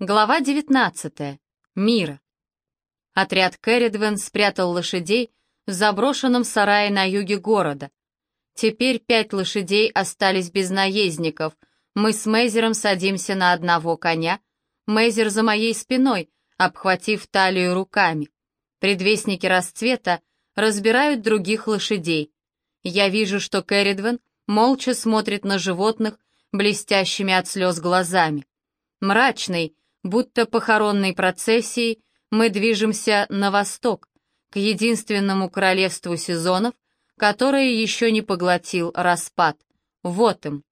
Глава 19. Мира. Отряд Кэрридвен спрятал лошадей в заброшенном сарае на юге города. Теперь пять лошадей остались без наездников. Мы с Мейзером садимся на одного коня. Мейзер за моей спиной, обхватив талию руками. Предвестники расцвета разбирают других лошадей. Я вижу, что Кэрридвен молча смотрит на животных блестящими от слез глазами. Мрачный, Будто похоронной процессией мы движемся на восток, к единственному королевству сезонов, которое еще не поглотил распад. Вот им.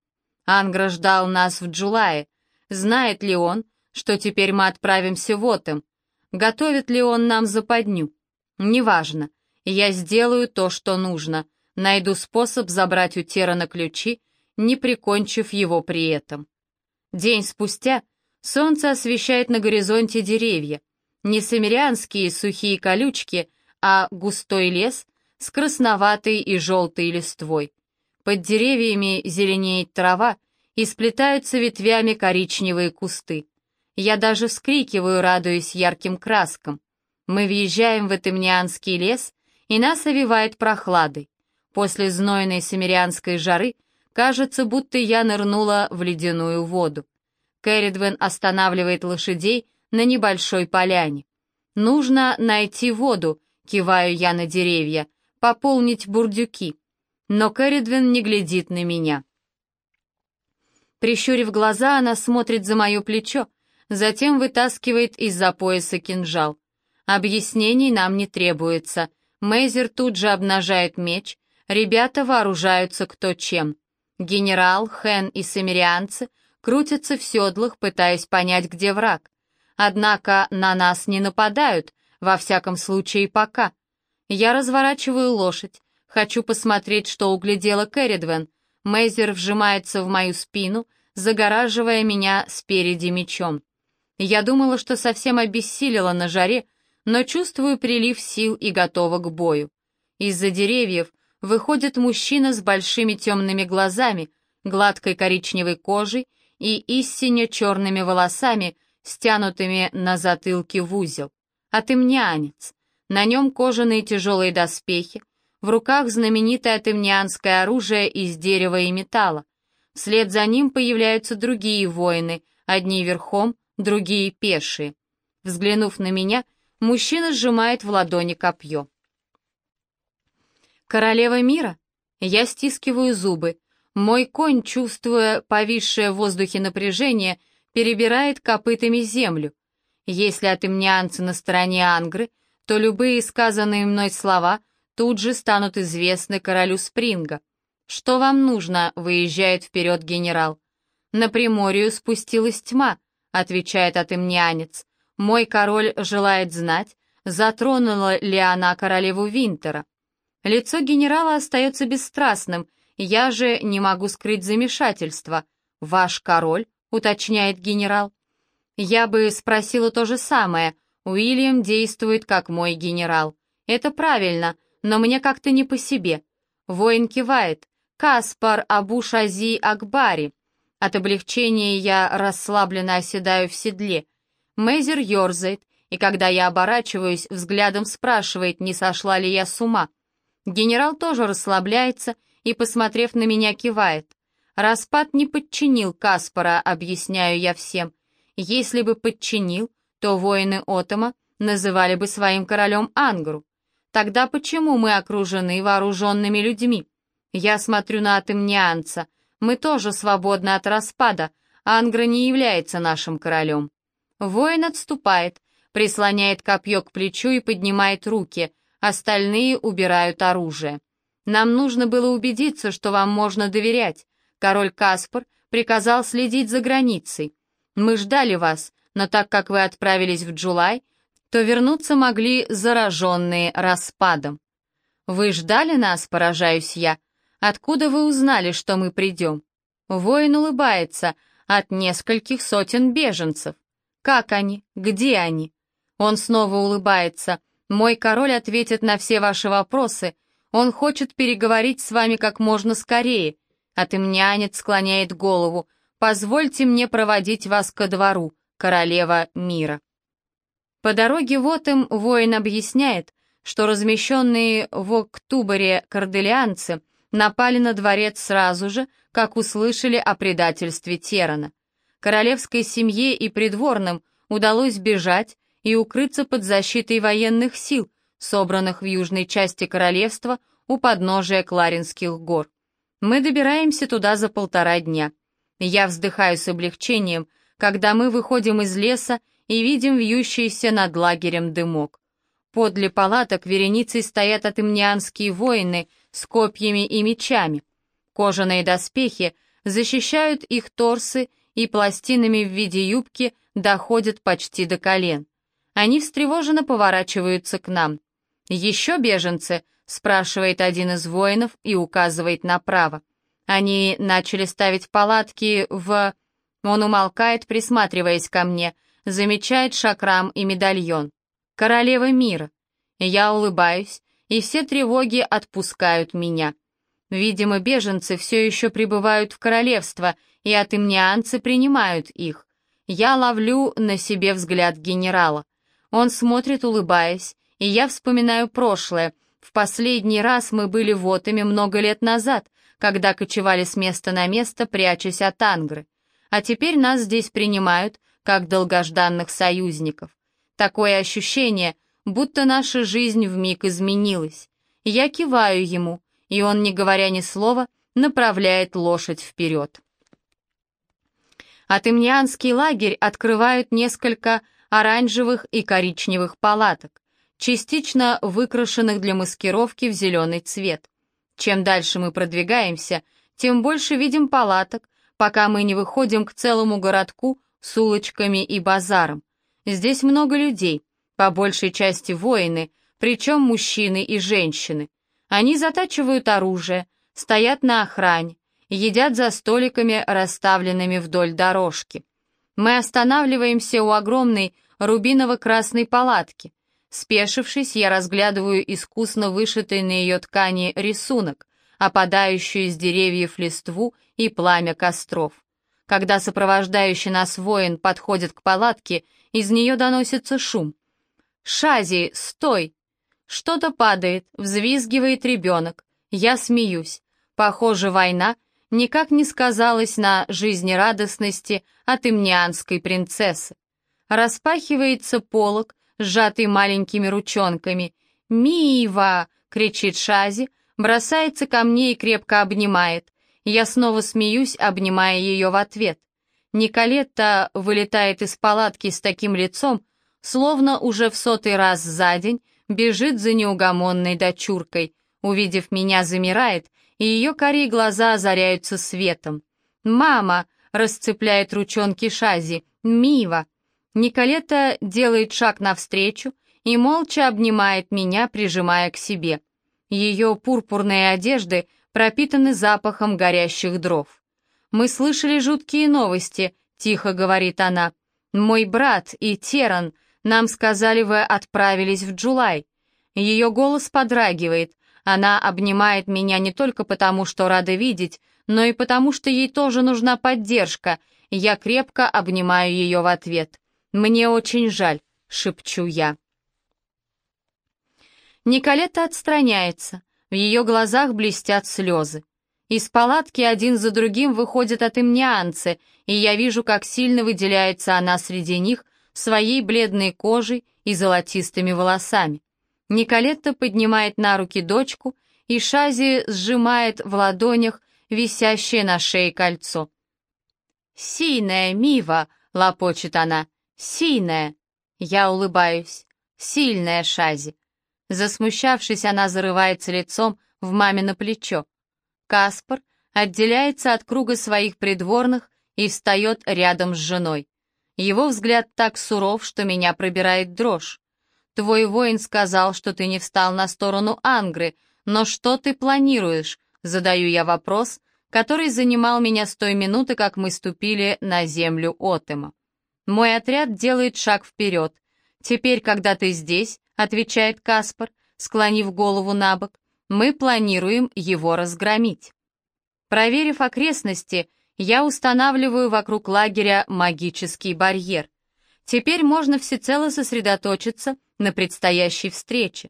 Ангра ждал нас в Джулае. Знает ли он, что теперь мы отправимся в Отем? Готовит ли он нам западню? Неважно. Я сделаю то, что нужно. Найду способ забрать у Терана ключи, не прикончив его при этом. День спустя Солнце освещает на горизонте деревья. Не самирянские сухие колючки, а густой лес с красноватой и желтой листвой. Под деревьями зеленеет трава и сплетаются ветвями коричневые кусты. Я даже вскрикиваю, радуясь ярким краскам. Мы въезжаем в Этемнианский лес, и нас овивает прохладой. После знойной самирянской жары кажется, будто я нырнула в ледяную воду. Кэрридвен останавливает лошадей на небольшой поляне. «Нужно найти воду», — киваю я на деревья, — «пополнить бурдюки». Но Кэрридвен не глядит на меня. Прищурив глаза, она смотрит за мое плечо, затем вытаскивает из-за пояса кинжал. Объяснений нам не требуется. Мейзер тут же обнажает меч, ребята вооружаются кто чем. Генерал, Хэн и самирианцы — крутятся в седлах, пытаясь понять, где враг. Однако на нас не нападают, во всяком случае пока. Я разворачиваю лошадь, хочу посмотреть, что углядела Кэрридвен. Мейзер вжимается в мою спину, загораживая меня спереди мечом. Я думала, что совсем обессилила на жаре, но чувствую прилив сил и готова к бою. Из-за деревьев выходит мужчина с большими темными глазами, гладкой коричневой кожей и истинно черными волосами, стянутыми на затылке в узел. Атымнянец. На нем кожаные тяжелые доспехи, в руках знаменитое атымнянское оружие из дерева и металла. Вслед за ним появляются другие воины, одни верхом, другие пешие. Взглянув на меня, мужчина сжимает в ладони копье. «Королева мира?» Я стискиваю зубы. Мой конь, чувствуя повисшее в воздухе напряжение, перебирает копытами землю. Если атымнианцы на стороне Ангры, то любые сказанные мной слова тут же станут известны королю Спринга. «Что вам нужно?» — выезжает вперед генерал. «На Приморью спустилась тьма», — отвечает атымнианец. «Мой король желает знать, затронула ли она королеву Винтера». Лицо генерала остается бесстрастным — я же не могу скрыть замешательство. Ваш король, уточняет генерал. Я бы спросила то же самое. Уильям действует как мой генерал. Это правильно, но мне как-то не по себе. Воин кивает. Каспар Абу-Шази Акбари. От облегчения я расслабленно оседаю в седле. Мейзер ерзает, и когда я оборачиваюсь, взглядом спрашивает, не сошла ли я с ума. Генерал тоже расслабляется и, посмотрев на меня, кивает. Распад не подчинил Каспара, объясняю я всем. Если бы подчинил, то воины Отома называли бы своим королем Ангру. Тогда почему мы окружены вооруженными людьми? Я смотрю на атомнианца. Мы тоже свободны от распада. Ангра не является нашим королем. Воин отступает, прислоняет копье к плечу и поднимает руки. Остальные убирают оружие. Нам нужно было убедиться, что вам можно доверять. Король Каспар приказал следить за границей. Мы ждали вас, но так как вы отправились в Джулай, то вернуться могли зараженные распадом. Вы ждали нас, поражаюсь я. Откуда вы узнали, что мы придем? Воин улыбается от нескольких сотен беженцев. Как они? Где они? Он снова улыбается. Мой король ответит на все ваши вопросы, он хочет переговорить с вами как можно скорее. А Атымнянец склоняет голову. Позвольте мне проводить вас ко двору, королева мира. По дороге в Отем воин объясняет, что размещенные в Октуборе корделианцы напали на дворец сразу же, как услышали о предательстве Терана. Королевской семье и придворным удалось бежать и укрыться под защитой военных сил, собранных в южной части королевства у подножия Кларинских гор. Мы добираемся туда за полтора дня. Я вздыхаю с облегчением, когда мы выходим из леса и видим вьющийся над лагерем дымок. Подле палаток вереницей стоят атымнианские воины с копьями и мечами. Кожаные доспехи защищают их торсы и пластинами в виде юбки доходят почти до колен. Они встревоженно поворачиваются к нам. «Еще беженцы?» — спрашивает один из воинов и указывает направо. Они начали ставить палатки в... Он умолкает, присматриваясь ко мне, замечает шакрам и медальон. Королева мира. Я улыбаюсь, и все тревоги отпускают меня. Видимо, беженцы все еще пребывают в королевство, и атымнианцы принимают их. Я ловлю на себе взгляд генерала. Он смотрит, улыбаясь, и я вспоминаю прошлое. В последний раз мы были в Отами много лет назад, когда кочевали с места на место, прячась от Ангры. А теперь нас здесь принимают, как долгожданных союзников. Такое ощущение, будто наша жизнь вмиг изменилась. Я киваю ему, и он, не говоря ни слова, направляет лошадь вперед. Атымнианский лагерь открывают несколько оранжевых и коричневых палаток, частично выкрашенных для маскировки в зеленый цвет. Чем дальше мы продвигаемся, тем больше видим палаток, пока мы не выходим к целому городку с улочками и базаром. Здесь много людей, по большей части воины, причем мужчины и женщины. Они затачивают оружие, стоят на охране, едят за столиками, расставленными вдоль дорожки. Мы останавливаемся у огромной рубиново-красной палатки. Спешившись, я разглядываю искусно вышитый на ее ткани рисунок, опадающую из деревьев листву и пламя костров. Когда сопровождающий нас воин подходит к палатке, из нее доносится шум. «Шази, стой!» Что-то падает, взвизгивает ребенок. Я смеюсь. Похоже, война никак не сказалась на жизнерадостности от имнианской принцессы. Распахивается полог, сжатый маленькими ручонками. «Мива!» — кричит Шази, бросается ко мне и крепко обнимает. Я снова смеюсь, обнимая ее в ответ. Николетта вылетает из палатки с таким лицом, словно уже в сотый раз за день бежит за неугомонной дочуркой. Увидев меня, замирает, и ее карие глаза озаряются светом. «Мама!» — расцепляет ручонки Шази. «Мива!» Николета делает шаг навстречу и молча обнимает меня, прижимая к себе. Ее пурпурные одежды пропитаны запахом горящих дров. «Мы слышали жуткие новости», — тихо говорит она. «Мой брат и Теран, нам сказали, вы отправились в Джулай». Ее голос подрагивает. Она обнимает меня не только потому, что рада видеть, но и потому, что ей тоже нужна поддержка. Я крепко обнимаю ее в ответ. «Мне очень жаль», — шепчу я. Николета отстраняется. В ее глазах блестят слезы. Из палатки один за другим выходят атымнианцы, и я вижу, как сильно выделяется она среди них своей бледной кожей и золотистыми волосами. Николетта поднимает на руки дочку, и Шази сжимает в ладонях висящее на шее кольцо. «Синая Мива!» — лопочет она. «Сильная!» Я улыбаюсь. «Сильная Шази!» Засмущавшись, она зарывается лицом в мамино плечо. Каспар отделяется от круга своих придворных и встает рядом с женой. Его взгляд так суров, что меня пробирает дрожь. «Твой воин сказал, что ты не встал на сторону Ангры, но что ты планируешь?» Задаю я вопрос, который занимал меня с той минуты, как мы ступили на землю Отема. Мой отряд делает шаг вперед. Теперь, когда ты здесь, отвечает Каспар, склонив голову на бок, мы планируем его разгромить. Проверив окрестности, я устанавливаю вокруг лагеря магический барьер. Теперь можно всецело сосредоточиться на предстоящей встрече.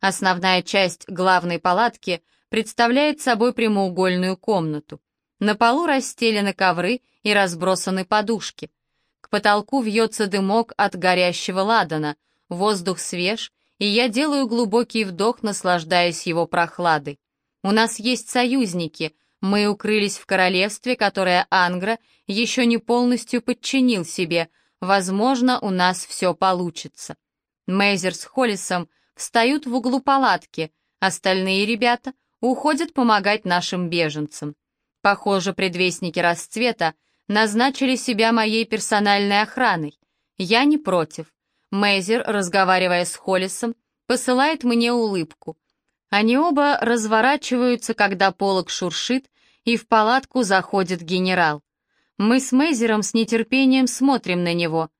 Основная часть главной палатки представляет собой прямоугольную комнату. На полу расстелены ковры и разбросаны подушки. Потолку вьется дымок от горящего ладана, воздух свеж, и я делаю глубокий вдох, наслаждаясь его прохладой. У нас есть союзники, мы укрылись в королевстве, которое Ангра еще не полностью подчинил себе. Возможно, у нас все получится. Мейзер с Холлисом встают в углу палатки, остальные ребята уходят помогать нашим беженцам. Похоже, предвестники расцвета назначили себя моей персональной охраной. Я не против. Мейзер, разговаривая с Холлисом, посылает мне улыбку. Они оба разворачиваются, когда полог шуршит, и в палатку заходит генерал. Мы с Мейзером с нетерпением смотрим на него.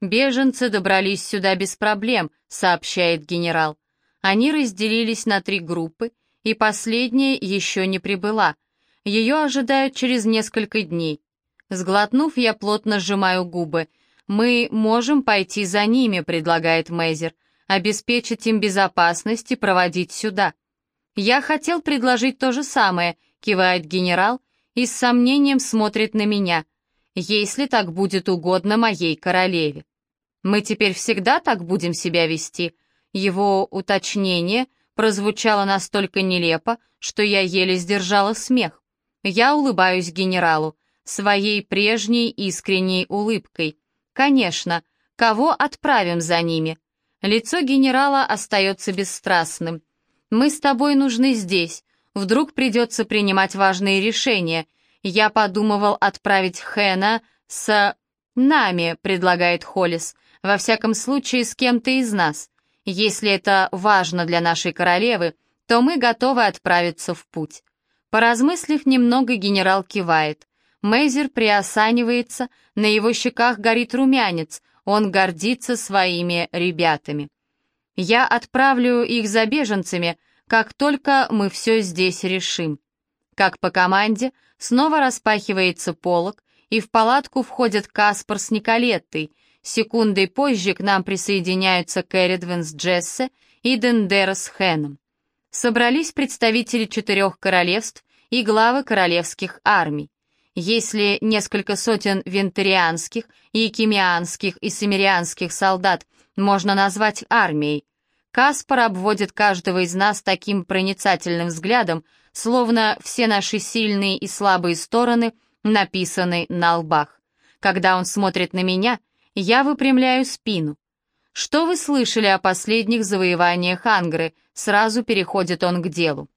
«Беженцы добрались сюда без проблем», — сообщает генерал. Они разделились на три группы, и последняя еще не прибыла. Ее ожидают через несколько дней. Сглотнув, я плотно сжимаю губы. «Мы можем пойти за ними», — предлагает Мейзер, «обеспечить им безопасность и проводить сюда». «Я хотел предложить то же самое», — кивает генерал и с сомнением смотрит на меня, «если так будет угодно моей королеве». «Мы теперь всегда так будем себя вести?» Его уточнение прозвучало настолько нелепо, что я еле сдержала смех. Я улыбаюсь генералу, своей прежней искренней улыбкой. «Конечно, кого отправим за ними?» Лицо генерала остается бесстрастным. «Мы с тобой нужны здесь. Вдруг придется принимать важные решения. Я подумывал отправить Хэна с... нами», — предлагает Холлис. «Во всяком случае, с кем-то из нас. Если это важно для нашей королевы, то мы готовы отправиться в путь». Поразмыслив немного, генерал кивает. Мейзер приосанивается, на его щеках горит румянец, он гордится своими ребятами. Я отправлю их за беженцами, как только мы все здесь решим. Как по команде, снова распахивается полог, и в палатку входят Каспар с Николеттой. Секундой позже к нам присоединяются Кэрридвен с Джессе и Дендера с Хэном. Собрались представители четырех королевств и главы королевских армий. Если несколько сотен вентарианских, якимианских и самирианских солдат можно назвать армией, Каспар обводит каждого из нас таким проницательным взглядом, словно все наши сильные и слабые стороны написаны на лбах. Когда он смотрит на меня, я выпрямляю спину. «Что вы слышали о последних завоеваниях Ангры?» Сразу переходит он к делу.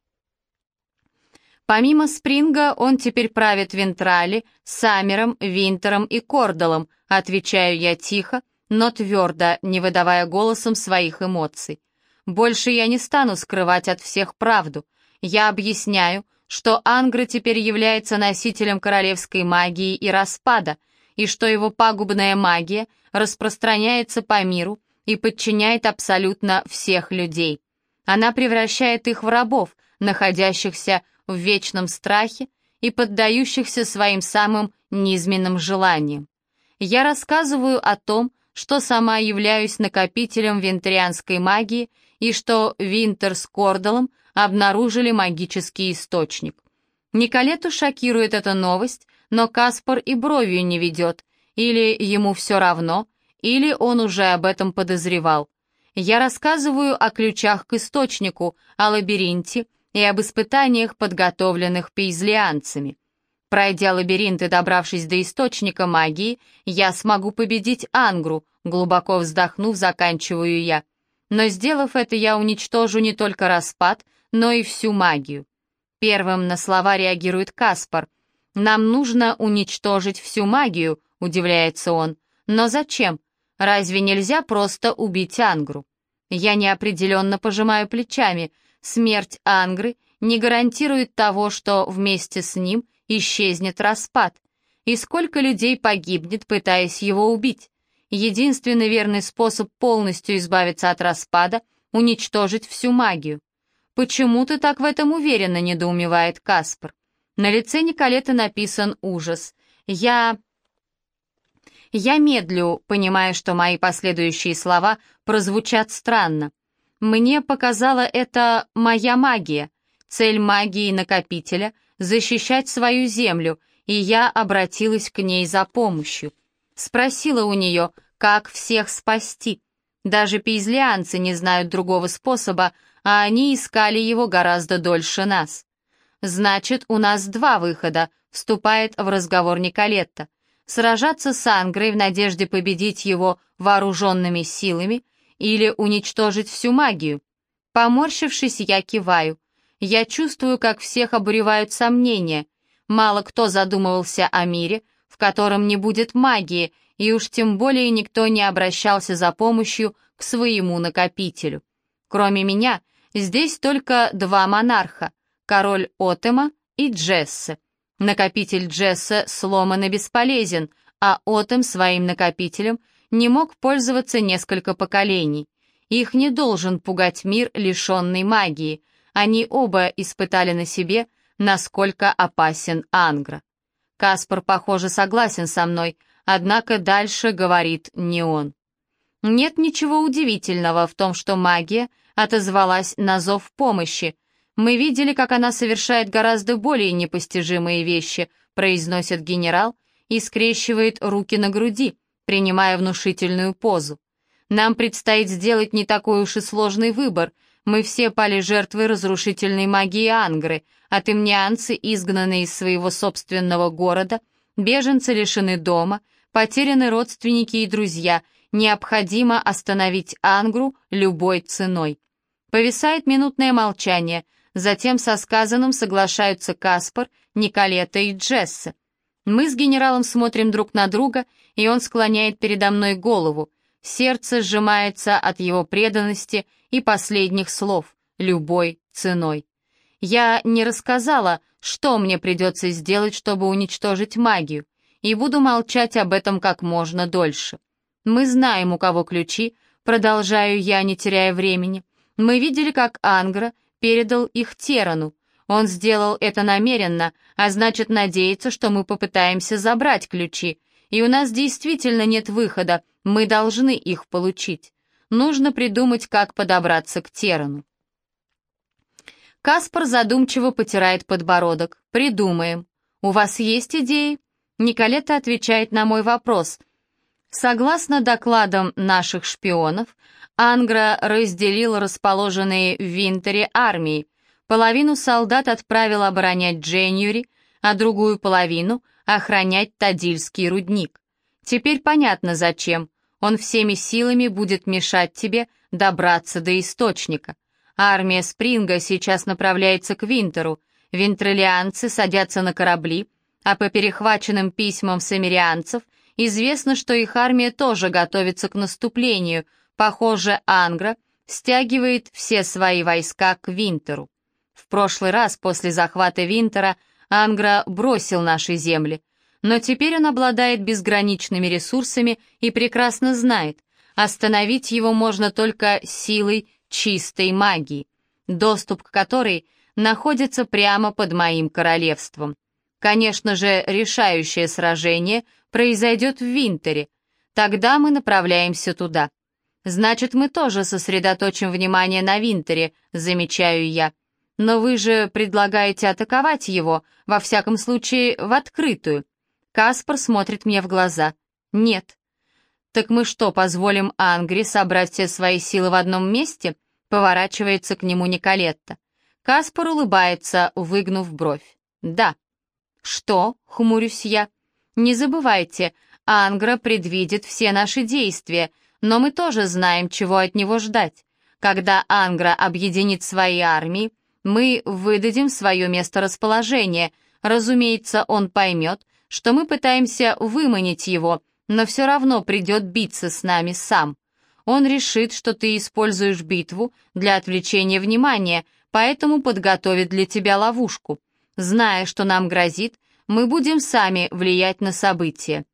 Помимо Спринга, он теперь правит Вентрали, Саммером, Винтером и Кордалом, отвечаю я тихо, но твердо, не выдавая голосом своих эмоций. Больше я не стану скрывать от всех правду. Я объясняю, что Ангра теперь является носителем королевской магии и распада, и что его пагубная магия распространяется по миру и подчиняет абсолютно всех людей. Она превращает их в рабов, находящихся в вечном страхе и поддающихся своим самым низменным желаниям. Я рассказываю о том, что сама являюсь накопителем вентрианской магии и что Винтер с Кордалом обнаружили магический источник. Николету шокирует эта новость, но Каспар и бровью не ведет, или ему все равно, или он уже об этом подозревал. Я рассказываю о ключах к источнику, о лабиринте и об испытаниях, подготовленных пейзлианцами. Пройдя лабиринт и добравшись до источника магии, я смогу победить Ангру, глубоко вздохнув, заканчиваю я. Но сделав это, я уничтожу не только распад, но и всю магию. Первым на слова реагирует Каспар. «Нам нужно уничтожить всю магию», — удивляется он. «Но зачем? Разве нельзя просто убить Ангру?» Я неопределенно пожимаю плечами. Смерть Ангры не гарантирует того, что вместе с ним исчезнет распад. И сколько людей погибнет, пытаясь его убить? Единственный верный способ полностью избавиться от распада — уничтожить всю магию. «Почему ты так в этом уверена?» — недоумевает Каспар. На лице Николеты написан ужас. «Я...» Я медлю, понимая, что мои последующие слова прозвучат странно. Мне показала это моя магия. Цель магии накопителя — защищать свою землю, и я обратилась к ней за помощью. Спросила у нее, как всех спасти. Даже пейзлианцы не знают другого способа, а они искали его гораздо дольше нас. Значит, у нас два выхода, вступает в разговор Николетта. Сражаться с Ангрой в надежде победить его вооруженными силами или уничтожить всю магию. Поморщившись, я киваю. Я чувствую, как всех обуревают сомнения. Мало кто задумывался о мире, в котором не будет магии, и уж тем более никто не обращался за помощью к своему накопителю. Кроме меня, здесь только два монарха — король Отема и Джессе. Накопитель Джесса сломан и бесполезен, а Отем своим накопителем не мог пользоваться несколько поколений. Их не должен пугать мир, лишенный магии. Они оба испытали на себе, насколько опасен Ангра. Каспар, похоже, согласен со мной, однако дальше говорит не он. Нет ничего удивительного в том, что магия отозвалась на зов помощи. Мы видели, как она совершает гораздо более непостижимые вещи, произносит генерал и скрещивает руки на груди, принимая внушительную позу. Нам предстоит сделать не такой уж и сложный выбор. Мы все пали жертвой разрушительной магии Ангры, а темнианцы, изгнанные из своего собственного города, беженцы лишены дома, потеряны родственники и друзья, необходимо остановить Ангру любой ценой. Повисает минутное молчание, затем со сказанным соглашаются Каспар, Николета и Джесса. Мы с генералом смотрим друг на друга, и он склоняет передо мной голову. Сердце сжимается от его преданности и последних слов, любой ценой. Я не рассказала, что мне придется сделать, чтобы уничтожить магию, и буду молчать об этом как можно дольше. Мы знаем, у кого ключи, продолжаю я, не теряя времени. Мы видели, как Ангра передал их Терану. Он сделал это намеренно, а значит, надеется, что мы попытаемся забрать ключи. И у нас действительно нет выхода, мы должны их получить. Нужно придумать, как подобраться к Терану. Каспар задумчиво потирает подбородок. «Придумаем. У вас есть идеи?» Николета отвечает на мой вопрос. Согласно докладам наших шпионов, Ангра разделил расположенные в Винтере армии. Половину солдат отправил оборонять Дженюри, а другую половину — охранять Тадильский рудник. Теперь понятно зачем. Он всеми силами будет мешать тебе добраться до источника. Армия Спринга сейчас направляется к Винтеру. Винтрелианцы садятся на корабли, а по перехваченным письмам самирианцев известно, что их армия тоже готовится к наступлению. Похоже, Ангра стягивает все свои войска к Винтеру. В прошлый раз после захвата Винтера Ангра бросил наши земли, но теперь он обладает безграничными ресурсами и прекрасно знает, остановить его можно только силой чистой магии, доступ к которой находится прямо под моим королевством. Конечно же, решающее сражение произойдет в Винтере. Тогда мы направляемся туда. Значит, мы тоже сосредоточим внимание на Винтере, замечаю я. Но вы же предлагаете атаковать его, во всяком случае, в открытую. Каспар смотрит мне в глаза. Нет. Так мы что, позволим Ангри собрать все свои силы в одном месте? Поворачивается к нему Николетта. Каспар улыбается, выгнув бровь. Да. «Что?» — хмурюсь я. «Не забывайте, Ангра предвидит все наши действия, но мы тоже знаем, чего от него ждать. Когда Ангра объединит свои армии, мы выдадим свое месторасположение. Разумеется, он поймет, что мы пытаемся выманить его, но все равно придет биться с нами сам. Он решит, что ты используешь битву для отвлечения внимания, поэтому подготовит для тебя ловушку. Зная, что нам грозит, мы будем сами влиять на события.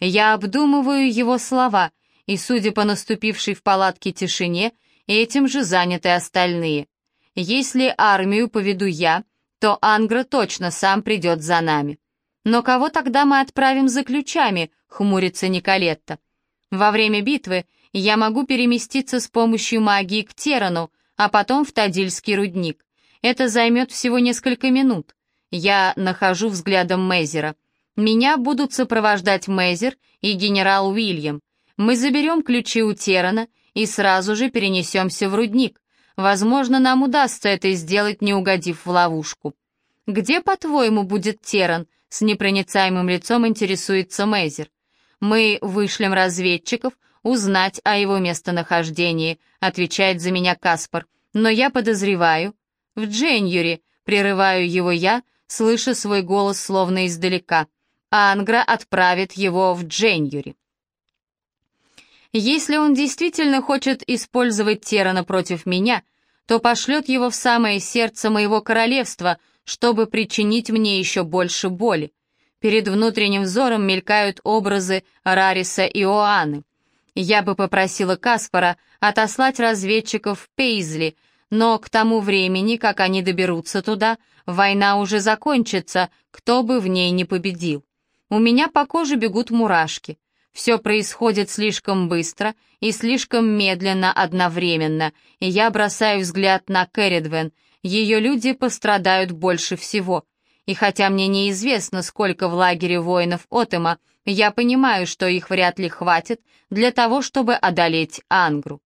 Я обдумываю его слова, и, судя по наступившей в палатке тишине, этим же заняты остальные. Если армию поведу я, то Ангра точно сам придет за нами. «Но кого тогда мы отправим за ключами?» — хмурится Николетта. «Во время битвы я могу переместиться с помощью магии к Терану, а потом в Тадильский рудник. Это займет всего несколько минут. Я нахожу взглядом Мейзера. Меня будут сопровождать Мейзер и генерал Уильям. Мы заберем ключи у Терана и сразу же перенесемся в рудник. Возможно, нам удастся это сделать, не угодив в ловушку. «Где, по-твоему, будет Теран?» — с непроницаемым лицом интересуется Мейзер. «Мы вышлем разведчиков узнать о его местонахождении», — отвечает за меня Каспар. «Но я подозреваю...» «В Дженюре», — прерываю его я, слыша свой голос словно издалека. «Ангра отправит его в Дженюре». Если он действительно хочет использовать Терана против меня, то пошлет его в самое сердце моего королевства, чтобы причинить мне еще больше боли. Перед внутренним взором мелькают образы Рариса и Оаны. Я бы попросила Каспара отослать разведчиков в Пейзли, но к тому времени, как они доберутся туда, война уже закончится, кто бы в ней не победил. У меня по коже бегут мурашки. Все происходит слишком быстро и слишком медленно одновременно, и я бросаю взгляд на Кэрридвен. Ее люди пострадают больше всего. И хотя мне неизвестно, сколько в лагере воинов Отема, я понимаю, что их вряд ли хватит для того, чтобы одолеть Ангру.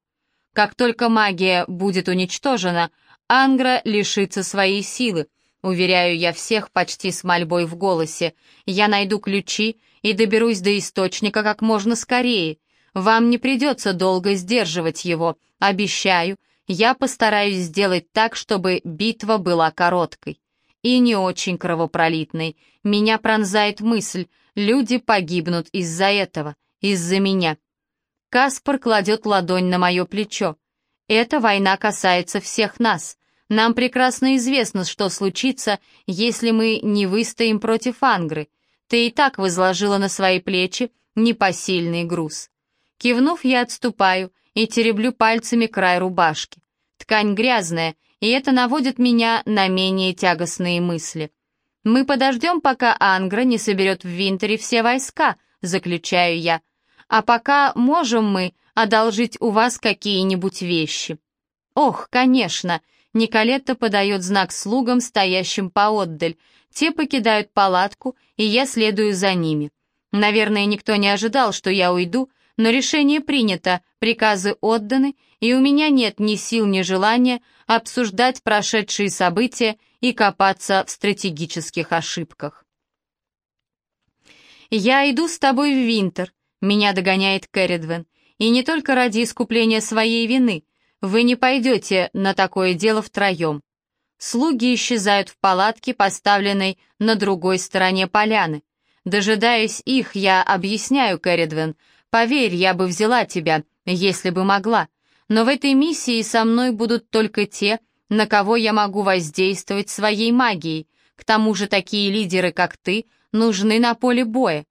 Как только магия будет уничтожена, Ангра лишится своей силы, Уверяю я всех почти с мольбой в голосе. Я найду ключи и доберусь до источника как можно скорее. Вам не придется долго сдерживать его. Обещаю, я постараюсь сделать так, чтобы битва была короткой. И не очень кровопролитной. Меня пронзает мысль, люди погибнут из-за этого, из-за меня. Каспар кладет ладонь на мое плечо. Эта война касается всех нас. Нам прекрасно известно, что случится, если мы не выстоим против Ангры. Ты и так возложила на свои плечи непосильный груз. Кивнув, я отступаю и тереблю пальцами край рубашки. Ткань грязная, и это наводит меня на менее тягостные мысли. Мы подождем, пока Ангра не соберет в Винтере все войска, заключаю я. А пока можем мы одолжить у вас какие-нибудь вещи. Ох, конечно, Николетта подает знак слугам, стоящим поотдаль. Те покидают палатку, и я следую за ними. Наверное, никто не ожидал, что я уйду, но решение принято, приказы отданы, и у меня нет ни сил, ни желания обсуждать прошедшие события и копаться в стратегических ошибках. «Я иду с тобой в Винтер», — меня догоняет Кэрридвен, и не только ради искупления своей вины — вы не пойдете на такое дело втроем. Слуги исчезают в палатке, поставленной на другой стороне поляны. Дожидаясь их, я объясняю, Кэрридвен, поверь, я бы взяла тебя, если бы могла. Но в этой миссии со мной будут только те, на кого я могу воздействовать своей магией. К тому же такие лидеры, как ты, нужны на поле боя.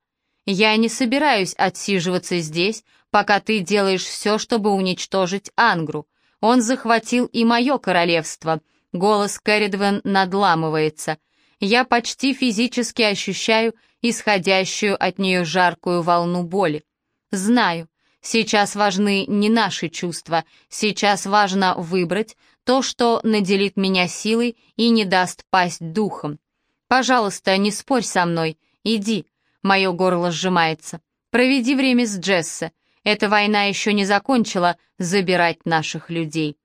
Я не собираюсь отсиживаться здесь, пока ты делаешь все, чтобы уничтожить Ангру. Он захватил и мое королевство. Голос Кэрридвен надламывается. Я почти физически ощущаю исходящую от нее жаркую волну боли. Знаю, сейчас важны не наши чувства, сейчас важно выбрать то, что наделит меня силой и не даст пасть духом. Пожалуйста, не спорь со мной, иди. Мое горло сжимается. Проведи время с Джессе. Эта война еще не закончила забирать наших людей.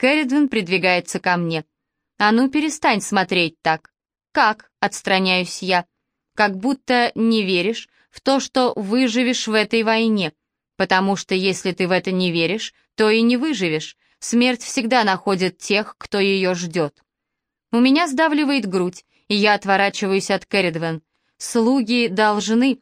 Кэрридвин придвигается ко мне. «А ну, перестань смотреть так». «Как?» — отстраняюсь я. «Как будто не веришь в то, что выживешь в этой войне. Потому что если ты в это не веришь, то и не выживешь. Смерть всегда находит тех, кто ее ждет». У меня сдавливает грудь, и я отворачиваюсь от Кэрридвен. «Слуги должны...»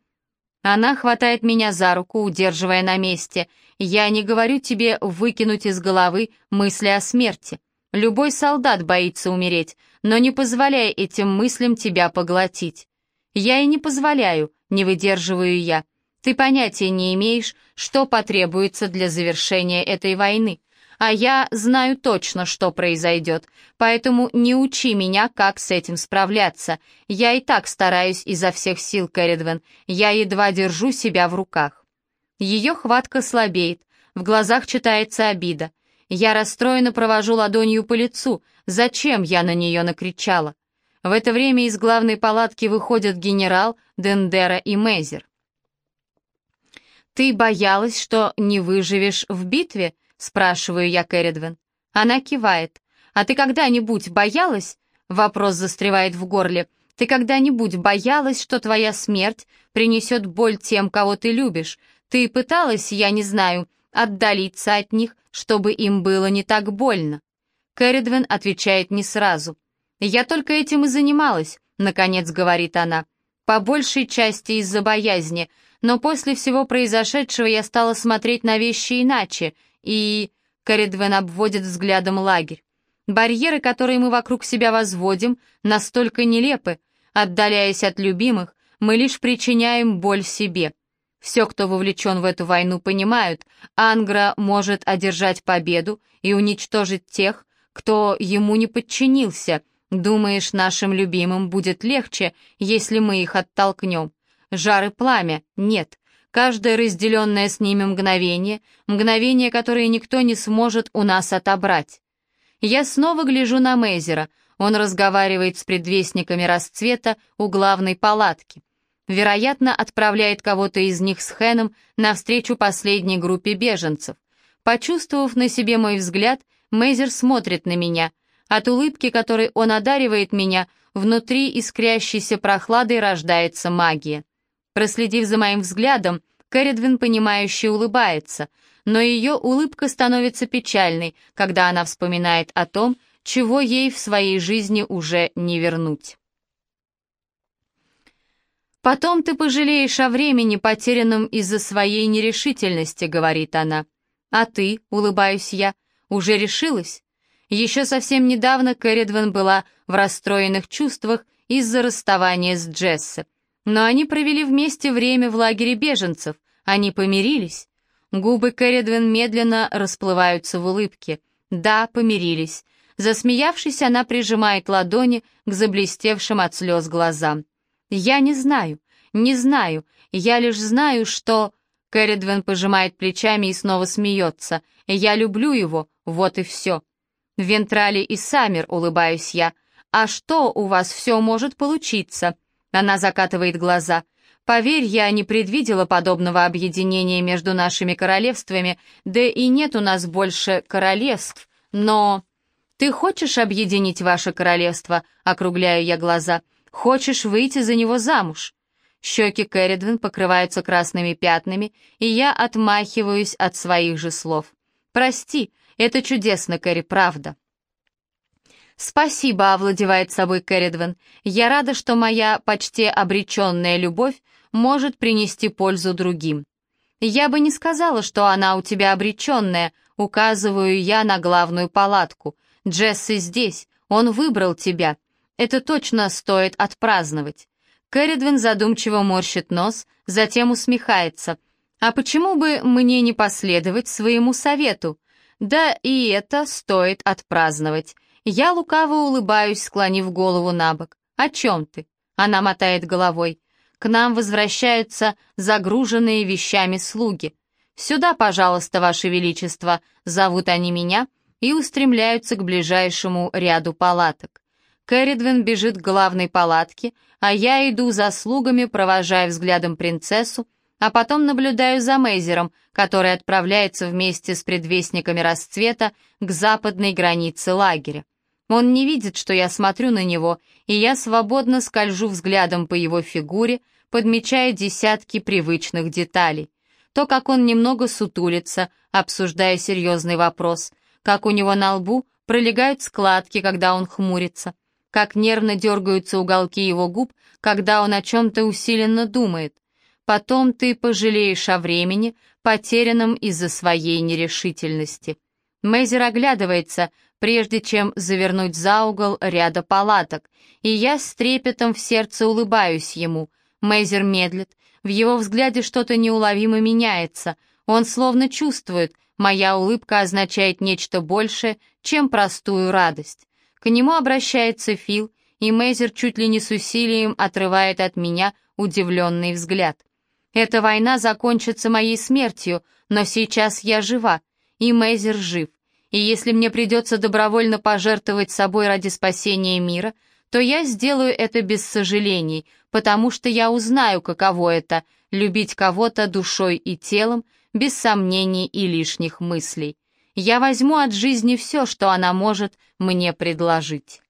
Она хватает меня за руку, удерживая на месте. Я не говорю тебе выкинуть из головы мысли о смерти. Любой солдат боится умереть, но не позволяй этим мыслям тебя поглотить. Я и не позволяю, не выдерживаю я. Ты понятия не имеешь, что потребуется для завершения этой войны. а я знаю точно, что произойдет, поэтому не учи меня, как с этим справляться. Я и так стараюсь изо всех сил, Кэрридвен, я едва держу себя в руках». Ее хватка слабеет, в глазах читается обида. Я расстроенно провожу ладонью по лицу. Зачем я на нее накричала? В это время из главной палатки выходят генерал, Дендера и Мезер. «Ты боялась, что не выживешь в битве?» — спрашиваю я Кэрридвен. Она кивает. «А ты когда-нибудь боялась?» — вопрос застревает в горле. «Ты когда-нибудь боялась, что твоя смерть принесет боль тем, кого ты любишь? Ты пыталась, я не знаю, отдалиться от них, чтобы им было не так больно?» Кэрридвен отвечает не сразу. «Я только этим и занималась», — наконец говорит она. «По большей части из-за боязни, но после всего произошедшего я стала смотреть на вещи иначе, и...» Кэрридвен обводит взглядом лагерь. «Барьеры, которые мы вокруг себя возводим, настолько нелепы. Отдаляясь от любимых, мы лишь причиняем боль себе. Все, кто вовлечен в эту войну, понимают, Ангра может одержать победу и уничтожить тех, кто ему не подчинился. Думаешь, нашим любимым будет легче, если мы их оттолкнем? Жар и пламя? Нет. Каждое разделенное с ними мгновение, мгновение, которое никто не сможет у нас отобрать. Я снова гляжу на Мейзера. Он разговаривает с предвестниками расцвета у главной палатки. Вероятно, отправляет кого-то из них с Хэном навстречу последней группе беженцев. Почувствовав на себе мой взгляд, Мейзер смотрит на меня. От улыбки, которой он одаривает меня, внутри искрящейся прохладой рождается магия. Проследив за моим взглядом, Кэрридвин, понимающе улыбается, но ее улыбка становится печальной, когда она вспоминает о том, чего ей в своей жизни уже не вернуть. «Потом ты пожалеешь о времени, потерянном из-за своей нерешительности», — говорит она. «А ты», — улыбаюсь я, — «уже решилась?» Еще совсем недавно Кэрридвен была в расстроенных чувствах из-за расставания с Джессе. Но они провели вместе время в лагере беженцев, они помирились. Губы Кэрридвен медленно расплываются в улыбке. Да, помирились. Засмеявшись, она прижимает ладони к заблестевшим от слез глазам. «Я не знаю, не знаю, я лишь знаю, что...» Кэрридвен пожимает плечами и снова смеется. «Я люблю его, вот и все». «Вентрали и Саммер», — улыбаюсь я. «А что у вас все может получиться?» Она закатывает глаза. «Поверь, я не предвидела подобного объединения между нашими королевствами, да и нет у нас больше королевств, но...» «Ты хочешь объединить ваше королевство?» — округляю я глаза. Хочешь выйти за него замуж?» Щеки Кэрридвин покрываются красными пятнами, и я отмахиваюсь от своих же слов. «Прости, это чудесно, Кэрри, правда». «Спасибо», — овладевает собой Кэрридвин. «Я рада, что моя почти обреченная любовь может принести пользу другим». «Я бы не сказала, что она у тебя обреченная», — указываю я на главную палатку. «Джесси здесь, он выбрал тебя. Это точно стоит отпраздновать. Кэрридвин задумчиво морщит нос, затем усмехается. «А почему бы мне не последовать своему совету? Да и это стоит отпраздновать. Я лукаво улыбаюсь, склонив голову на бок. «О чем ты?» Она мотает головой. «К нам возвращаются загруженные вещами слуги. Сюда, пожалуйста, Ваше Величество», зовут они меня и устремляются к ближайшему ряду палаток. Кэрридвин бежит к главной палатке, а я иду за слугами, провожая взглядом принцессу, а потом наблюдаю за Мейзером, который отправляется вместе с предвестниками расцвета к западной границе лагеря. Он не видит, что я смотрю на него, и я свободно скольжу взглядом по его фигуре, подмечая десятки привычных деталей. То, как он немного сутулится, обсуждая серьезный вопрос, как у него на лбу пролегают складки, когда он хмурится — как нервно дергаются уголки его губ, когда он о чем-то усиленно думает. Потом ты пожалеешь о времени, потерянном из-за своей нерешительности. Мейзер оглядывается, прежде чем завернуть за угол ряда палаток, и я с трепетом в сердце улыбаюсь ему. Мейзер медлит, в его взгляде что-то неуловимо меняется. Он словно чувствует, моя улыбка означает нечто большее, чем простую радость. К нему обращается Фил, и Мейзер чуть ли не с усилием отрывает от меня удивленный взгляд. Эта война закончится моей смертью, но сейчас я жива, и Мейзер жив. И если мне придется добровольно пожертвовать собой ради спасения мира, то я сделаю это без сожалений, потому что я узнаю, каково это — любить кого-то душой и телом, без сомнений и лишних мыслей. Я возьму от жизни все, что она может мне предложить.